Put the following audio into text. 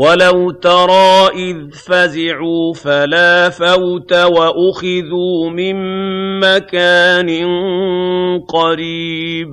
وَلَوْ تَرَىٰ إِذْ فَزِعُوا فَلَا فَوْتَ وَأُخِذُوا مِن مَّكَانٍ قَرِيبٍ